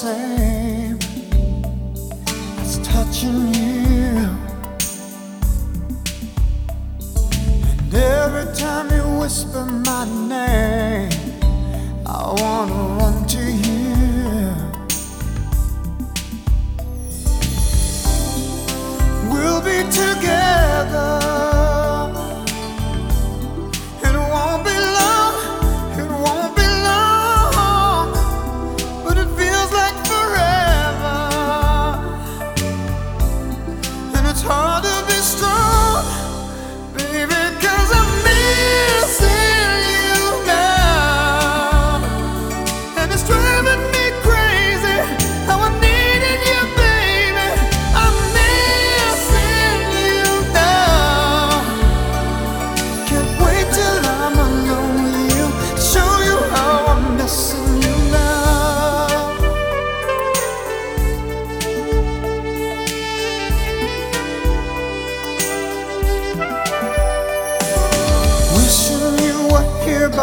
same as touching you. And every time you whisper my name.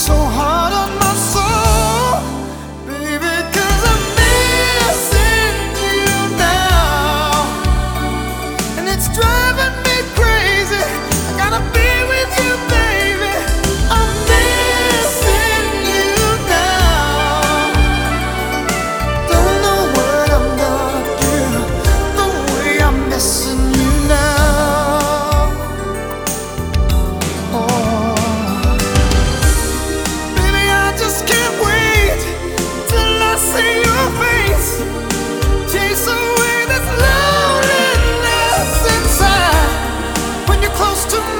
so close to me.